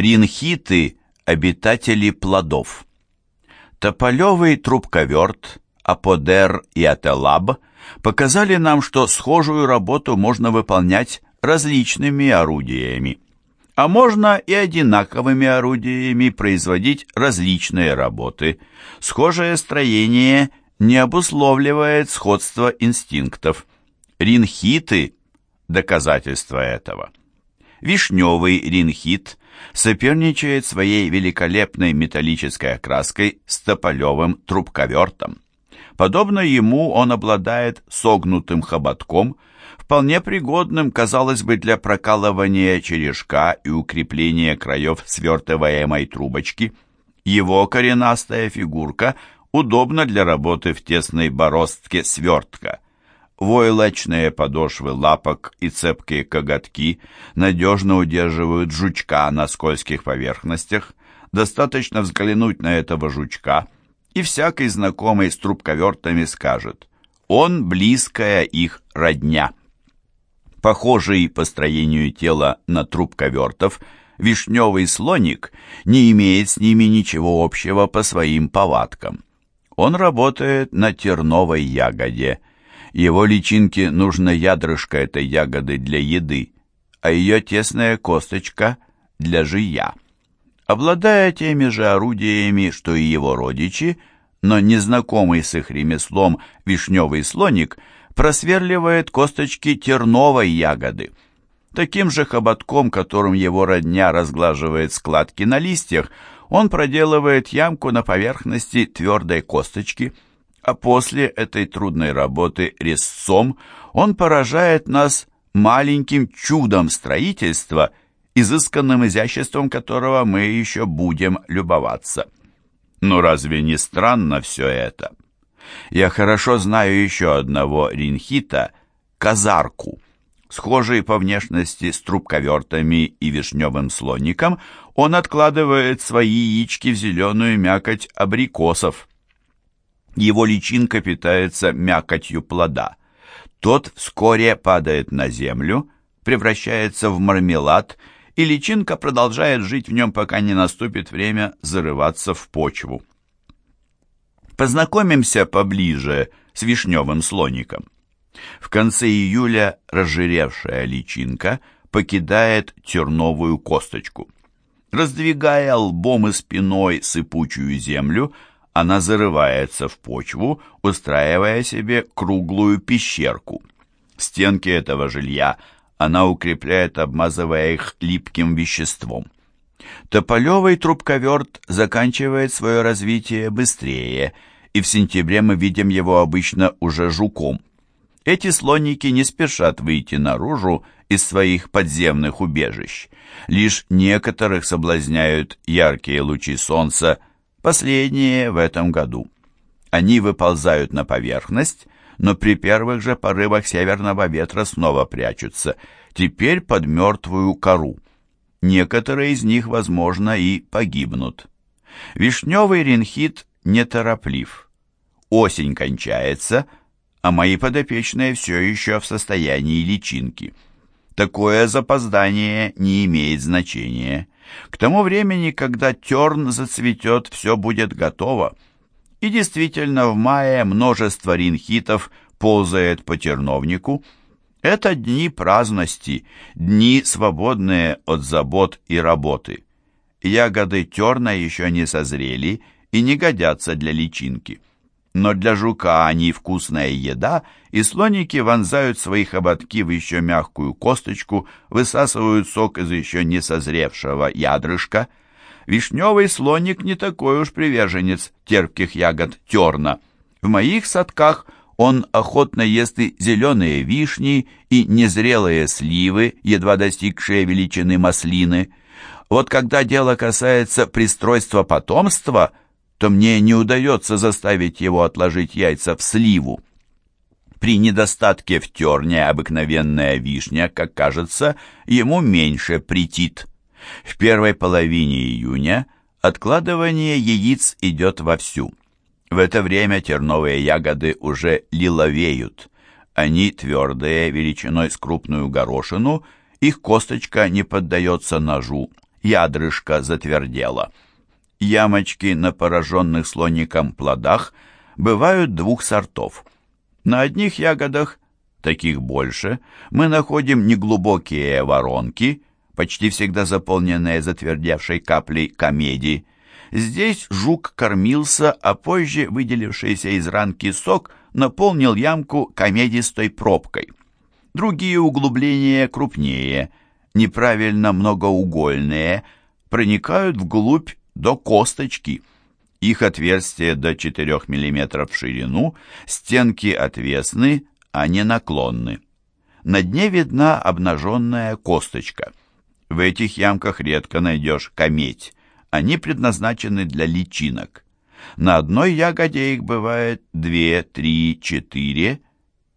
Ринхиты – обитатели плодов. Тополевый трубковерт, Аподер и Ателаб показали нам, что схожую работу можно выполнять различными орудиями, а можно и одинаковыми орудиями производить различные работы. Схожее строение не обусловливает сходство инстинктов. Ринхиты – доказательство этого. Вишневый ринхит соперничает своей великолепной металлической окраской с тополевым трубковертом. Подобно ему он обладает согнутым хоботком, вполне пригодным, казалось бы, для прокалывания черешка и укрепления краев свертываемой трубочки. Его коренастая фигурка удобна для работы в тесной бороздке свертка. Войлочные подошвы лапок и цепкие коготки надежно удерживают жучка на скользких поверхностях. Достаточно взглянуть на этого жучка – и всякий знакомый с трубковертами скажет, он близкая их родня. Похожий по строению тела на трубковертов, вишневый слоник не имеет с ними ничего общего по своим повадкам. Он работает на терновой ягоде. Его личинке нужно ядрышко этой ягоды для еды, а ее тесная косточка для жия. Обладая теми же орудиями, что и его родичи, но незнакомый с их ремеслом вишневый слоник просверливает косточки терновой ягоды. Таким же хоботком, которым его родня разглаживает складки на листьях, он проделывает ямку на поверхности твердой косточки, а после этой трудной работы резцом он поражает нас маленьким чудом строительства – изысканным изяществом которого мы еще будем любоваться. Но разве не странно все это? Я хорошо знаю еще одного ринхита, казарку. Схожий по внешности с трубковертами и вишневым слоником, он откладывает свои яички в зеленую мякоть абрикосов. Его личинка питается мякотью плода. Тот вскоре падает на землю, превращается в мармелад и личинка продолжает жить в нем, пока не наступит время зарываться в почву. Познакомимся поближе с вишневым слоником. В конце июля разжиревшая личинка покидает терновую косточку. Раздвигая лбом и спиной сыпучую землю, она зарывается в почву, устраивая себе круглую пещерку. Стенки этого жилья она укрепляет, обмазывая их липким веществом. Тополевый трубковерт заканчивает свое развитие быстрее, и в сентябре мы видим его обычно уже жуком. Эти слоники не спешат выйти наружу из своих подземных убежищ. Лишь некоторых соблазняют яркие лучи солнца, последние в этом году. Они выползают на поверхность, но при первых же порывах северного ветра снова прячутся, теперь под мертвую кору. Некоторые из них, возможно, и погибнут. Вишневый ринхит нетороплив. Осень кончается, а мои подопечные все еще в состоянии личинки. Такое запоздание не имеет значения. К тому времени, когда терн зацветет, все будет готово. И действительно, в мае множество ринхитов ползает по терновнику. Это дни праздности, дни, свободные от забот и работы. Ягоды терна еще не созрели и не годятся для личинки. Но для жука они вкусная еда, и слоники вонзают свои хоботки в еще мягкую косточку, высасывают сок из еще не созревшего ядрышка – Вишневый слоник не такой уж приверженец терпких ягод терна. В моих садках он охотно ест и зеленые вишни, и незрелые сливы, едва достигшие величины маслины. Вот когда дело касается пристройства потомства, то мне не удается заставить его отложить яйца в сливу. При недостатке в терне обыкновенная вишня, как кажется, ему меньше претит. В первой половине июня откладывание яиц идет вовсю. В это время терновые ягоды уже лиловеют. Они твердые, величиной с крупную горошину, их косточка не поддается ножу, ядрышко затвердело. Ямочки на пораженных слоником плодах бывают двух сортов. На одних ягодах, таких больше, мы находим неглубокие воронки, почти всегда заполненные затвердевшей каплей комедии. Здесь жук кормился, а позже выделившийся из ранки сок наполнил ямку комедистой пробкой. Другие углубления крупнее, неправильно многоугольные, проникают вглубь до косточки. Их отверстия до 4 мм в ширину, стенки отвесны, а не наклонны. На дне видна обнаженная косточка. В этих ямках редко найдешь кометь. Они предназначены для личинок. На одной ягоде их бывает две, три, четыре,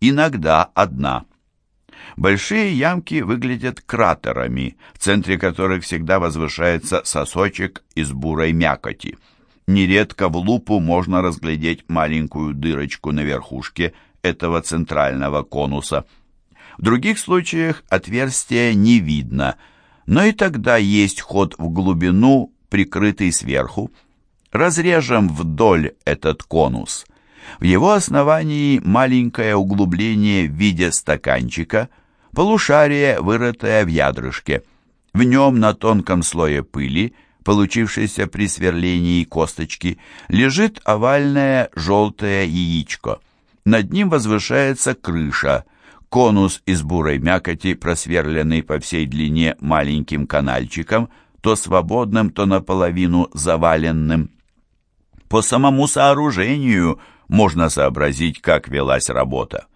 иногда одна. Большие ямки выглядят кратерами, в центре которых всегда возвышается сосочек из бурой мякоти. Нередко в лупу можно разглядеть маленькую дырочку на верхушке этого центрального конуса. В других случаях отверстия не видно, но и тогда есть ход в глубину, прикрытый сверху. Разрежем вдоль этот конус. В его основании маленькое углубление в виде стаканчика – полушарие, вырытое в ядрышке. В нем на тонком слое пыли, получившейся при сверлении косточки, лежит овальное желтое яичко. Над ним возвышается крыша, конус из бурой мякоти, просверленный по всей длине маленьким канальчиком, то свободным, то наполовину заваленным. По самому сооружению можно сообразить, как велась работа.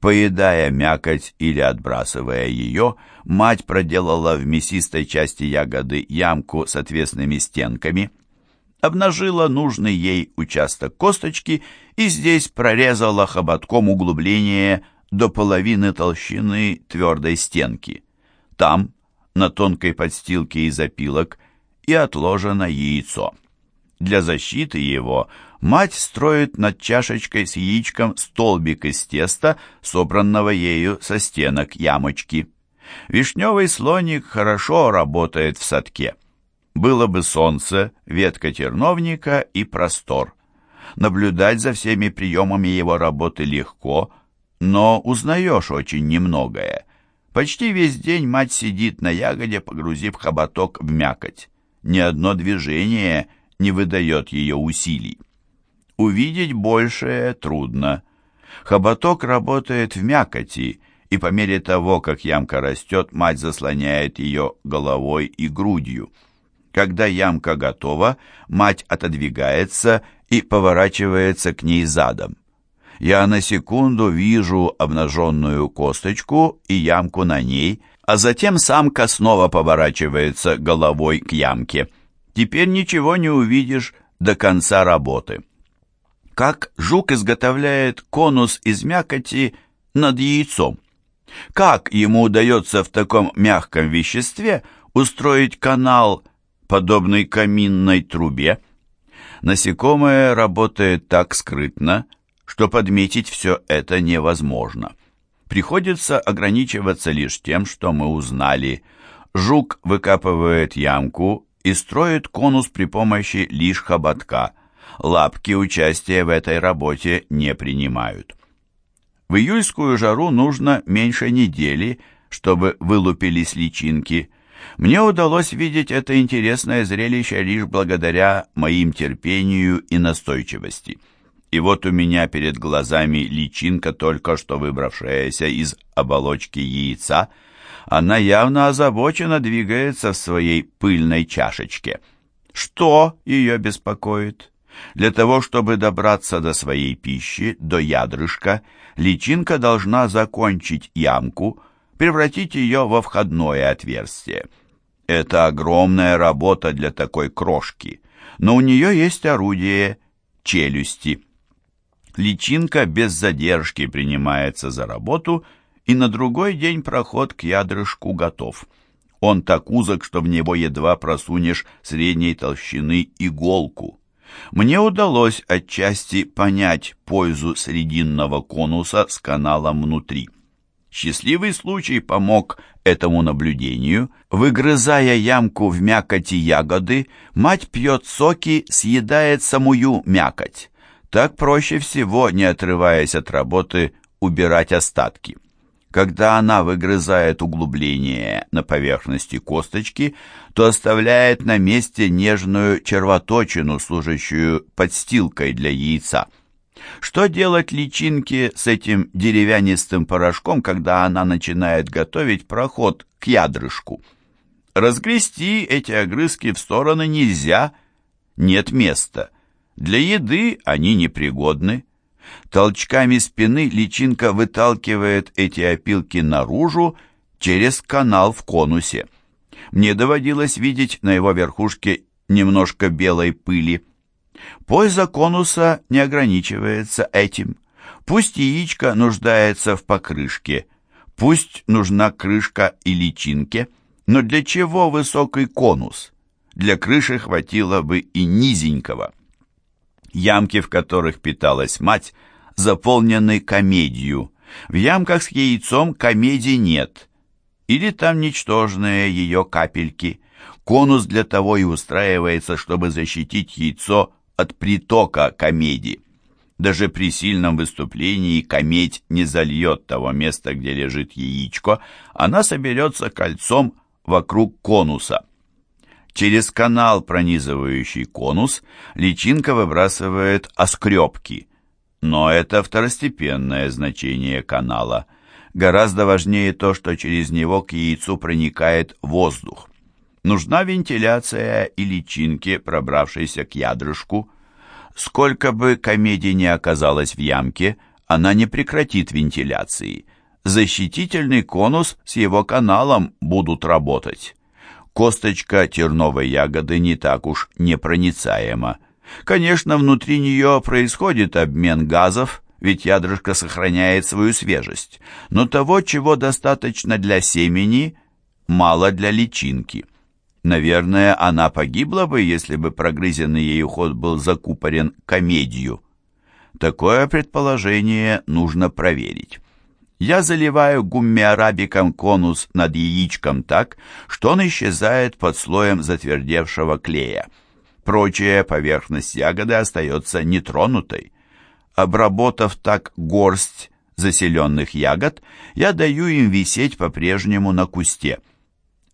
Поедая мякоть или отбрасывая ее, мать проделала в мясистой части ягоды ямку с отвесными стенками, обнажила нужный ей участок косточки и здесь прорезала хоботком углубление до половины толщины твердой стенки. Там, на тонкой подстилке из опилок, и отложено яйцо. Для защиты его мать строит над чашечкой с яичком столбик из теста, собранного ею со стенок ямочки. Вишневый слоник хорошо работает в садке. Было бы солнце, ветка терновника и простор. Наблюдать за всеми приемами его работы легко, но узнаешь очень немногое. Почти весь день мать сидит на ягоде, погрузив хоботок в мякоть. Ни одно движение не выдает ее усилий. Увидеть большее трудно. Хоботок работает в мякоти, и по мере того, как ямка растет, мать заслоняет ее головой и грудью. Когда ямка готова, мать отодвигается и поворачивается к ней задом. Я на секунду вижу обнаженную косточку и ямку на ней, а затем самка снова поворачивается головой к ямке. Теперь ничего не увидишь до конца работы как жук изготовляет конус из мякоти над яйцом. Как ему удается в таком мягком веществе устроить канал, подобный каминной трубе? Насекомое работает так скрытно, что подметить все это невозможно. Приходится ограничиваться лишь тем, что мы узнали. Жук выкапывает ямку и строит конус при помощи лишь хоботка – лапки участия в этой работе не принимают. В июльскую жару нужно меньше недели, чтобы вылупились личинки. Мне удалось видеть это интересное зрелище лишь благодаря моим терпению и настойчивости. И вот у меня перед глазами личинка, только что выбравшаяся из оболочки яйца, она явно озабоченно двигается в своей пыльной чашечке. Что ее беспокоит? Для того, чтобы добраться до своей пищи, до ядрышка, личинка должна закончить ямку, превратить ее во входное отверстие. Это огромная работа для такой крошки, но у нее есть орудие – челюсти. Личинка без задержки принимается за работу, и на другой день проход к ядрышку готов. Он так узок, что в него едва просунешь средней толщины иголку мне удалось отчасти понять пользу срединного конуса с каналом внутри. Счастливый случай помог этому наблюдению, выгрызая ямку в мякоти ягоды, мать пьет соки, съедает самую мякоть. Так проще всего, не отрываясь от работы, убирать остатки. Когда она выгрызает углубление на поверхности косточки, то оставляет на месте нежную червоточину, служащую подстилкой для яйца. Что делать личинке с этим деревянистым порошком, когда она начинает готовить проход к ядрышку? Разгрести эти огрызки в стороны нельзя, нет места. Для еды они непригодны. Толчками спины личинка выталкивает эти опилки наружу через канал в конусе. Мне доводилось видеть на его верхушке немножко белой пыли. Польза конуса не ограничивается этим. Пусть яичко нуждается в покрышке, пусть нужна крышка и личинке, но для чего высокий конус? Для крыши хватило бы и низенького. Ямки, в которых питалась мать, заполнены комедию. В ямках с яйцом комедии нет. Или там ничтожные ее капельки. Конус для того и устраивается, чтобы защитить яйцо от притока комедии. Даже при сильном выступлении комедь не зальет того места, где лежит яичко, она соберется кольцом вокруг конуса. Через канал, пронизывающий конус, личинка выбрасывает оскребки. Но это второстепенное значение канала. Гораздо важнее то, что через него к яйцу проникает воздух. Нужна вентиляция и личинке, пробравшейся к ядрышку. Сколько бы комедий не оказалось в ямке, она не прекратит вентиляции. Защитительный конус с его каналом будут работать. Косточка терновой ягоды не так уж непроницаема. Конечно, внутри нее происходит обмен газов, ведь ядрышко сохраняет свою свежесть, но того, чего достаточно для семени, мало для личинки. Наверное, она погибла бы, если бы прогрызенный ей уход был закупорен комедию. Такое предположение нужно проверить. Я заливаю гуммиарабиком конус над яичком так, что он исчезает под слоем затвердевшего клея. Прочая поверхность ягоды остается нетронутой. Обработав так горсть заселенных ягод, я даю им висеть по-прежнему на кусте.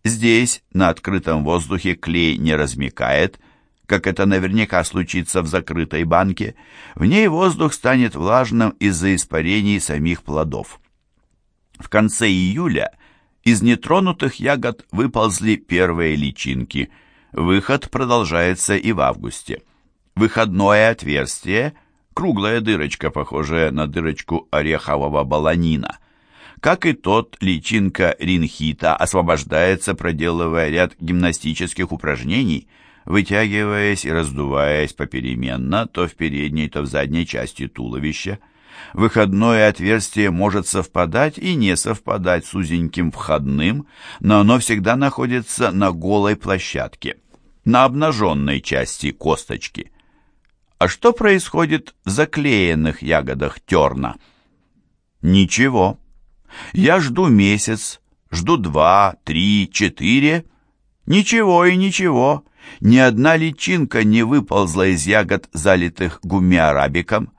Здесь, на открытом воздухе, клей не размекает, как это наверняка случится в закрытой банке. В ней воздух станет влажным из-за испарений самих плодов. В конце июля из нетронутых ягод выползли первые личинки. Выход продолжается и в августе. Выходное отверстие – круглая дырочка, похожая на дырочку орехового баланина. Как и тот, личинка ринхита освобождается, проделывая ряд гимнастических упражнений, вытягиваясь и раздуваясь попеременно то в передней, то в задней части туловища – Выходное отверстие может совпадать и не совпадать с узеньким входным, но оно всегда находится на голой площадке, на обнаженной части косточки. А что происходит в заклеенных ягодах терна? Ничего. Я жду месяц, жду два, три, четыре. Ничего и ничего. Ни одна личинка не выползла из ягод, залитых гумиарабиком.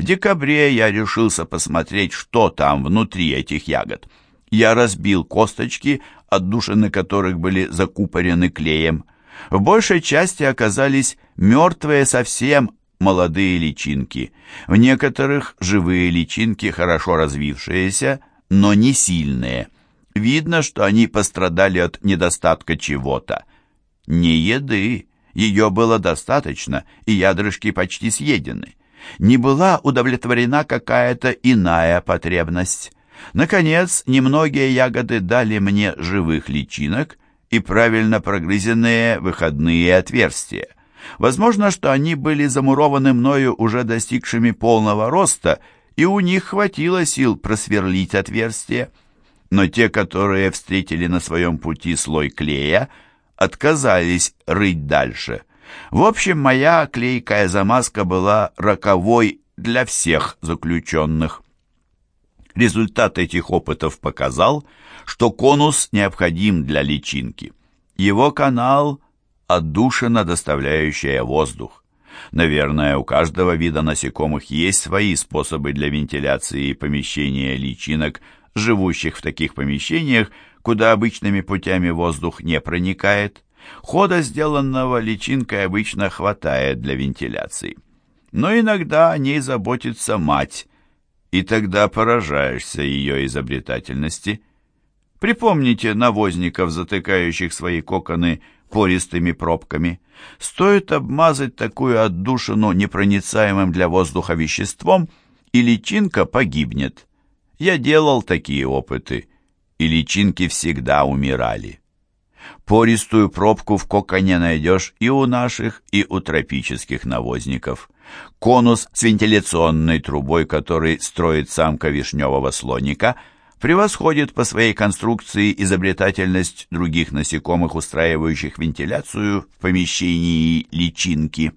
В декабре я решился посмотреть, что там внутри этих ягод. Я разбил косточки, отдушины которых были закупорены клеем. В большей части оказались мертвые совсем молодые личинки. В некоторых живые личинки, хорошо развившиеся, но не сильные. Видно, что они пострадали от недостатка чего-то. Не еды. Ее было достаточно, и ядрышки почти съедены не была удовлетворена какая-то иная потребность. Наконец, немногие ягоды дали мне живых личинок и правильно прогрызенные выходные отверстия. Возможно, что они были замурованы мною уже достигшими полного роста, и у них хватило сил просверлить отверстие. Но те, которые встретили на своем пути слой клея, отказались рыть дальше – в общем, моя клейкая замазка была роковой для всех заключенных. Результат этих опытов показал, что конус необходим для личинки. Его канал – отдушина, доставляющая воздух. Наверное, у каждого вида насекомых есть свои способы для вентиляции помещения личинок, живущих в таких помещениях, куда обычными путями воздух не проникает. Хода, сделанного личинкой, обычно хватает для вентиляции. Но иногда о ней заботится мать, и тогда поражаешься ее изобретательности. Припомните навозников, затыкающих свои коконы пористыми пробками. Стоит обмазать такую отдушину непроницаемым для воздуха веществом, и личинка погибнет. Я делал такие опыты, и личинки всегда умирали. Пористую пробку в коконе найдешь и у наших, и у тропических навозников. Конус с вентиляционной трубой, который строит самка вишневого слоника, превосходит по своей конструкции изобретательность других насекомых, устраивающих вентиляцию в помещении личинки.